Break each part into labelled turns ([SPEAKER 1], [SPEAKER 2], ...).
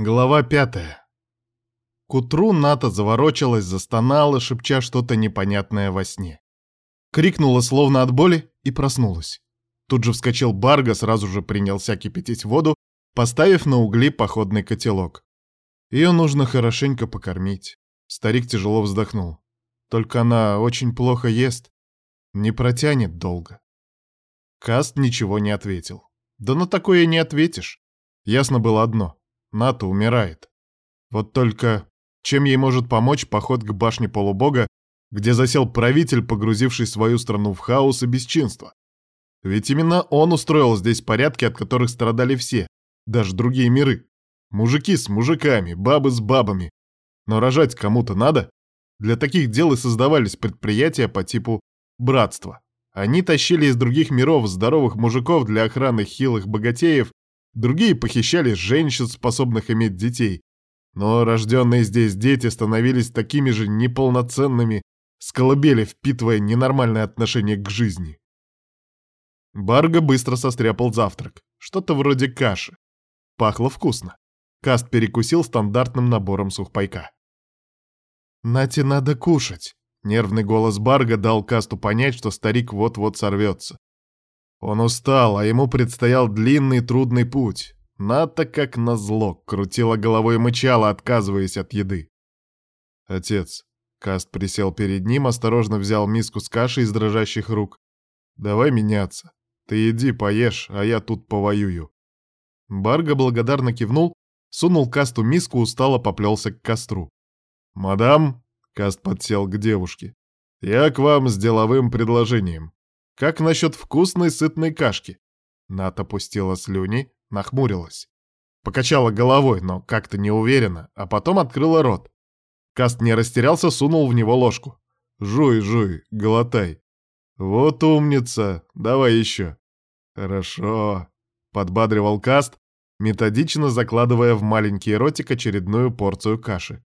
[SPEAKER 1] Глава пятая. К утру Ната заворочилась, застонала, шепча что-то непонятное во сне. Крикнула словно от боли и проснулась. Тут же вскочил Барга, сразу же принялся кипятить воду, поставив на угли походный котелок. Ее нужно хорошенько покормить. Старик тяжело вздохнул. Только она очень плохо ест. Не протянет долго. Каст ничего не ответил. Да на такое не ответишь. Ясно было одно. НАТО умирает. Вот только чем ей может помочь поход к башне полубога, где засел правитель, погрузивший свою страну в хаос и бесчинство? Ведь именно он устроил здесь порядки, от которых страдали все, даже другие миры. Мужики с мужиками, бабы с бабами. Но рожать кому-то надо. Для таких дел и создавались предприятия по типу братства. Они тащили из других миров здоровых мужиков для охраны хилых богатеев Другие похищали женщин, способных иметь детей. Но рожденные здесь дети становились такими же неполноценными, с колыбели впитывая ненормальное отношение к жизни. Барго быстро состряпал завтрак. Что-то вроде каши. Пахло вкусно. Каст перекусил стандартным набором сухпайка. «Нате надо кушать!» Нервный голос Барга дал Касту понять, что старик вот-вот сорвется. Он устал, а ему предстоял длинный трудный путь. Ната, как назло, крутила головой и мычала, отказываясь от еды. «Отец», — Каст присел перед ним, осторожно взял миску с кашей из дрожащих рук. «Давай меняться. Ты иди поешь, а я тут повоюю». Барга благодарно кивнул, сунул Касту миску, устало поплелся к костру. «Мадам», — Каст подсел к девушке, — «я к вам с деловым предложением». Как насчет вкусной сытной кашки? Ната пустила слюни, нахмурилась. Покачала головой, но как-то неуверенно, а потом открыла рот. Каст не растерялся, сунул в него ложку. «Жуй, жуй, глотай». «Вот умница, давай еще». «Хорошо», — подбадривал Каст, методично закладывая в маленький ротик очередную порцию каши.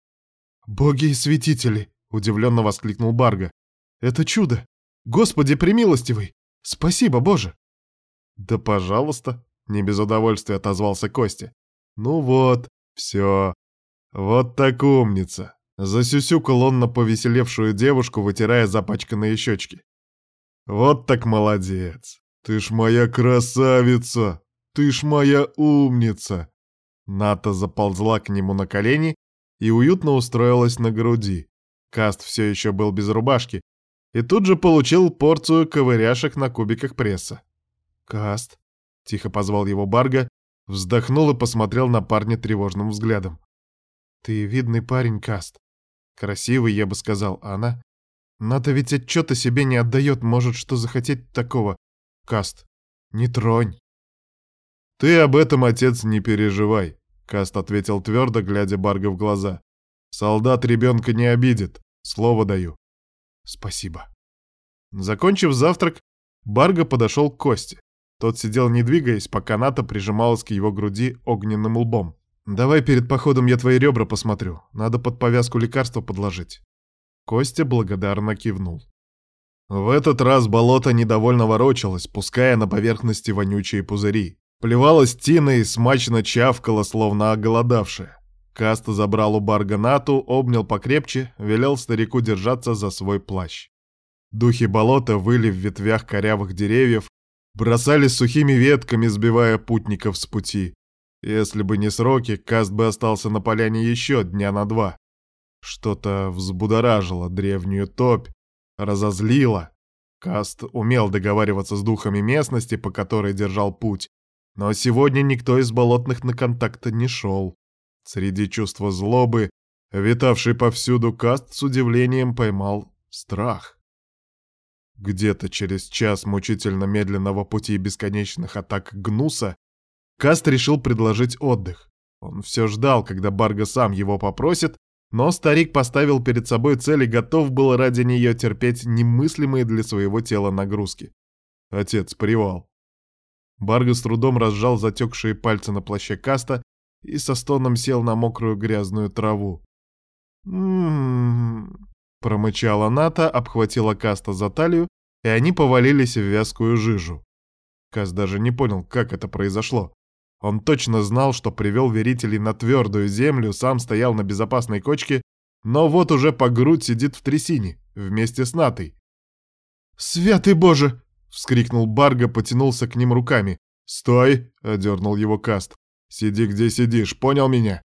[SPEAKER 1] «Боги и святители!» — удивленно воскликнул Барга. «Это чудо! Господи примилостивый! Спасибо, Боже!» «Да пожалуйста!» — не без удовольствия отозвался Костя. «Ну вот, все. Вот так умница!» Засюсюкал он на повеселевшую девушку, вытирая запачканные щечки. «Вот так молодец! Ты ж моя красавица! Ты ж моя умница!» Ната заползла к нему на колени и уютно устроилась на груди. Каст все еще был без рубашки, и тут же получил порцию ковыряшек на кубиках пресса. «Каст», — тихо позвал его Барга, вздохнул и посмотрел на парня тревожным взглядом. «Ты видный парень, Каст. Красивый, я бы сказал, а она... Надо ведь отчета себе не отдает, может, что захотеть такого. Каст, не тронь». «Ты об этом, отец, не переживай», — Каст ответил твердо, глядя Барга в глаза. «Солдат ребенка не обидит, слово даю». «Спасибо». Закончив завтрак, Барго подошел к Косте. Тот сидел не двигаясь, пока Ната прижималась к его груди огненным лбом. «Давай перед походом я твои ребра посмотрю. Надо под повязку лекарства подложить». Костя благодарно кивнул. В этот раз болото недовольно ворочалось, пуская на поверхности вонючие пузыри. Плевалась тина и смачно чавкала, словно оголодавшая. Каста забрал у Барга Нату, обнял покрепче, велел старику держаться за свой плащ. Духи болота выли в ветвях корявых деревьев, бросали сухими ветками, сбивая путников с пути. Если бы не сроки, Каст бы остался на поляне еще дня на два. Что-то взбудоражило древнюю топь, разозлило. Каст умел договариваться с духами местности, по которой держал путь, но сегодня никто из болотных на контакт не шел. Среди чувства злобы, витавший повсюду каст с удивлением поймал страх. Где-то через час мучительно медленного пути бесконечных атак Гнуса Каст решил предложить отдых. Он все ждал, когда Барга сам его попросит, но старик поставил перед собой цель и готов был ради нее терпеть немыслимые для своего тела нагрузки. Отец, привал. Барга с трудом разжал затекшие пальцы на плаще Каста и со стоном сел на мокрую грязную траву. «М-м-м», промычала Ната, обхватила Каста за талию, и они повалились в вязкую жижу. Каст даже не понял, как это произошло. Он точно знал, что привел верителей на твердую землю, сам стоял на безопасной кочке, но вот уже по грудь сидит в трясине, вместе с Натой. «Святый Боже!» — вскрикнул Барга, потянулся к ним руками. «Стой!» — одернул его Каст. «Сиди, где сидишь, понял меня?»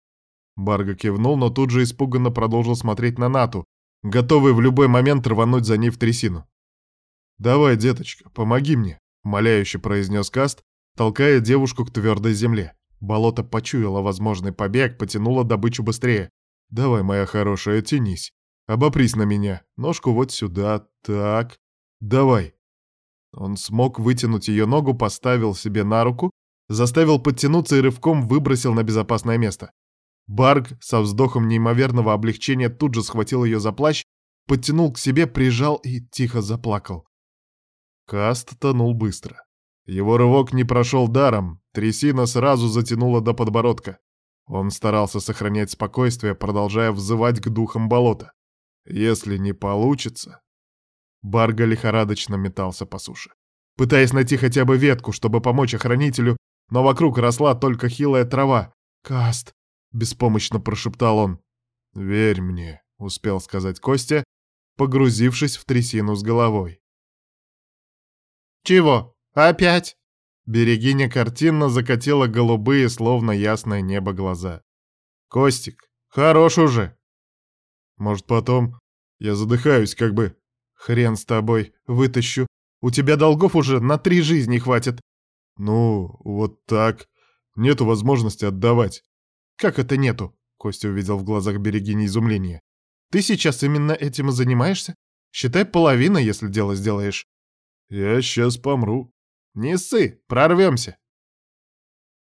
[SPEAKER 1] Барга кивнул, но тут же испуганно продолжил смотреть на Нату, готовый в любой момент рвануть за ней в трясину. «Давай, деточка, помоги мне», — умоляюще произнес Каст, толкая девушку к твердой земле. Болото почуяло возможный побег, потянуло добычу быстрее. «Давай, моя хорошая, тянись. Обопрись на меня. Ножку вот сюда. Так. Давай». Он смог вытянуть ее ногу, поставил себе на руку, заставил подтянуться и рывком выбросил на безопасное место. Барг со вздохом неимоверного облегчения тут же схватил ее за плащ, подтянул к себе, прижал и тихо заплакал. Каст тонул быстро. Его рывок не прошел даром, трясина сразу затянула до подбородка. Он старался сохранять спокойствие, продолжая взывать к духам болота. Если не получится... Барга лихорадочно метался по суше, пытаясь найти хотя бы ветку, чтобы помочь охранителю, но вокруг росла только хилая трава. «Каст!» — беспомощно прошептал он. «Верь мне», — успел сказать Костя, погрузившись в трясину с головой. «Чего? Опять?» Берегиня картинно закатила голубые, словно ясное небо, глаза. «Костик, хорош уже!» «Может, потом? Я задыхаюсь, как бы...» «Хрен с тобой, вытащу. У тебя долгов уже на три жизни хватит». «Ну, вот так. Нету возможности отдавать». «Как это нету?» — Костя увидел в глазах Берегини изумление. «Ты сейчас именно этим и занимаешься? Считай половина, если дело сделаешь». Я сейчас помру. Не ссы, прорвемся.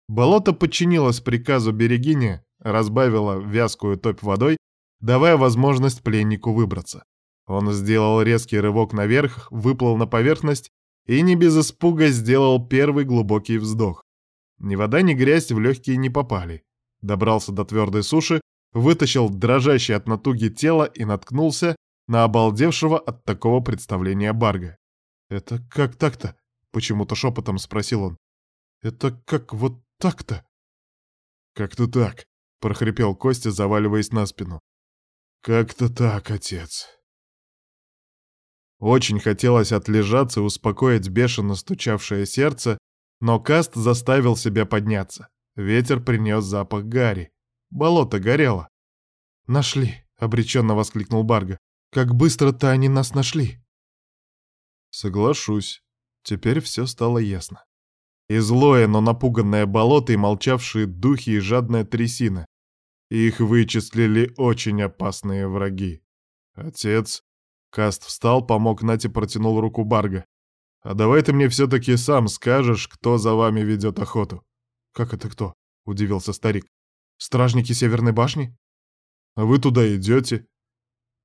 [SPEAKER 1] Болото подчинилось приказу Берегини, разбавило вязкую топь водой, давая возможность пленнику выбраться. Он сделал резкий рывок наверх, выплыл на поверхность и не без испуга сделал первый глубокий вздох. Ни вода, ни грязь в легкие не попали. Добрался до твердой суши, вытащил дрожащее от натуги тело и наткнулся на обалдевшего от такого представления Барга. «Это как так-то?» — почему-то шепотом спросил он. «Это как вот так-то?» «Как-то так», — прохрипел Костя, заваливаясь на спину. «Как-то так, отец». Очень хотелось отлежаться и успокоить бешено стучавшее сердце, но Каст заставил себя подняться. Ветер принес запах гари. Болото горело. «Нашли!» — обреченно воскликнул Барга. «Как быстро-то они нас нашли!» Соглашусь. Теперь все стало ясно. И злое, но напуганное болото, и молчавшие духи, и жадная трясина. Их вычислили очень опасные враги. Отец... Каст встал, помог Нате, протянул руку Барга. «А давай ты мне все-таки сам скажешь, кто за вами ведет охоту». «Как это кто?» — удивился старик. «Стражники Северной башни?» «А вы туда идете?»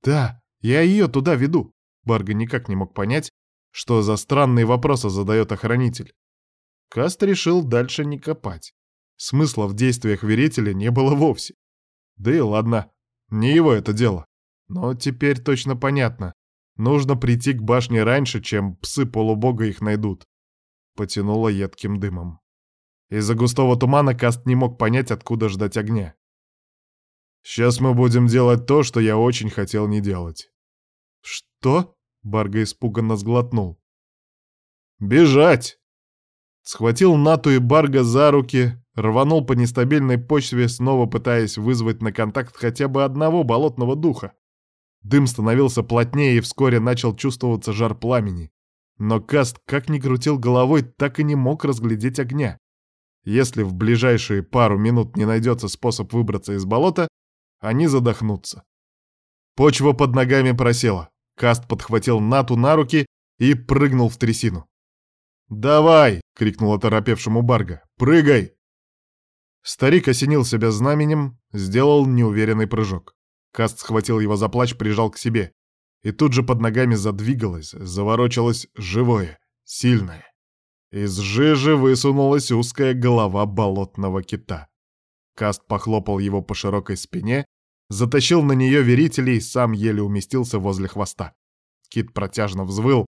[SPEAKER 1] «Да, я ее туда веду». Барга никак не мог понять, что за странные вопросы задает охранитель? Каст решил дальше не копать. Смысла в действиях верителя не было вовсе. Да и ладно, не его это дело. Но теперь точно понятно. Нужно прийти к башне раньше, чем псы полубога их найдут. Потянуло едким дымом. Из-за густого тумана Каст не мог понять, откуда ждать огня. «Сейчас мы будем делать то, что я очень хотел не делать». «Что?» Барга испуганно сглотнул. «Бежать!» Схватил Нату и Барга за руки, рванул по нестабильной почве, снова пытаясь вызвать на контакт хотя бы одного болотного духа. Дым становился плотнее, и вскоре начал чувствоваться жар пламени. Но Каст как ни крутил головой, так и не мог разглядеть огня. Если в ближайшие пару минут не найдется способ выбраться из болота, они задохнутся. Почва под ногами просела. Каст подхватил Нату на руки и прыгнул в трясину. «Давай!» — крикнул оторопевшему Барга. «Прыгай!» Старик осенил себя знаменем, сделал неуверенный прыжок. Каст схватил его за плащ, прижал к себе. И тут же под ногами задвигалось, заворочилось живое, сильное. Из жижи высунулась узкая голова болотного кита. Каст похлопал его по широкой спине, затащил на нее верителей и сам еле уместился возле хвоста. Кит протяжно взвыл,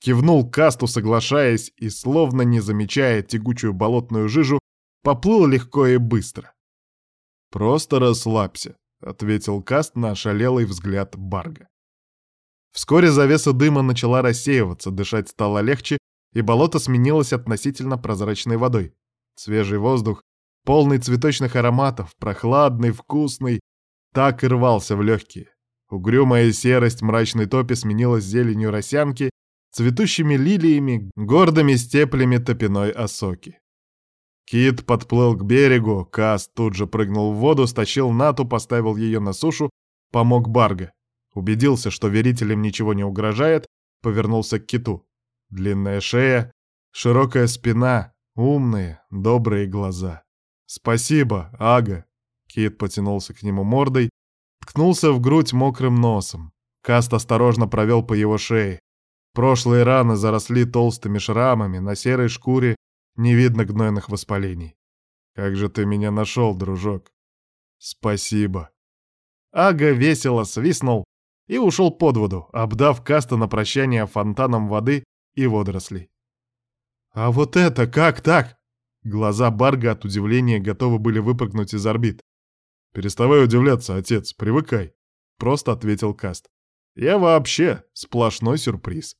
[SPEAKER 1] кивнул касту, соглашаясь, и, словно не замечая тягучую болотную жижу, Поплыл легко и быстро. «Просто расслабься», — ответил Каст на ошалелый взгляд Барга. Вскоре завеса дыма начала рассеиваться, дышать стало легче, и болото сменилось относительно прозрачной водой. Свежий воздух, полный цветочных ароматов, прохладный, вкусный, так и рвался в легкие. Угрюмая серость мрачной топи сменилась зеленью росянки, цветущими лилиями, гордыми степлями топяной осоки. Кит подплыл к берегу, Кас тут же прыгнул в воду, стащил Нату, поставил ее на сушу, помог Барга. Убедился, что верителям ничего не угрожает, повернулся к киту. Длинная шея, широкая спина, умные, добрые глаза. «Спасибо, Ага!» Кит потянулся к нему мордой, ткнулся в грудь мокрым носом. Каст осторожно провел по его шее. Прошлые раны заросли толстыми шрамами, на серой шкуре не видно гнойных воспалений. «Как же ты меня нашел, дружок?» «Спасибо». Ага весело свистнул, и ушел под воду, обдав Каста на прощание фонтаном воды и водорослей. «А вот это как так?» Глаза Барга от удивления готовы были выпрыгнуть из орбит. «Переставай удивляться, отец, привыкай», — просто ответил Каст. «Я вообще сплошной сюрприз».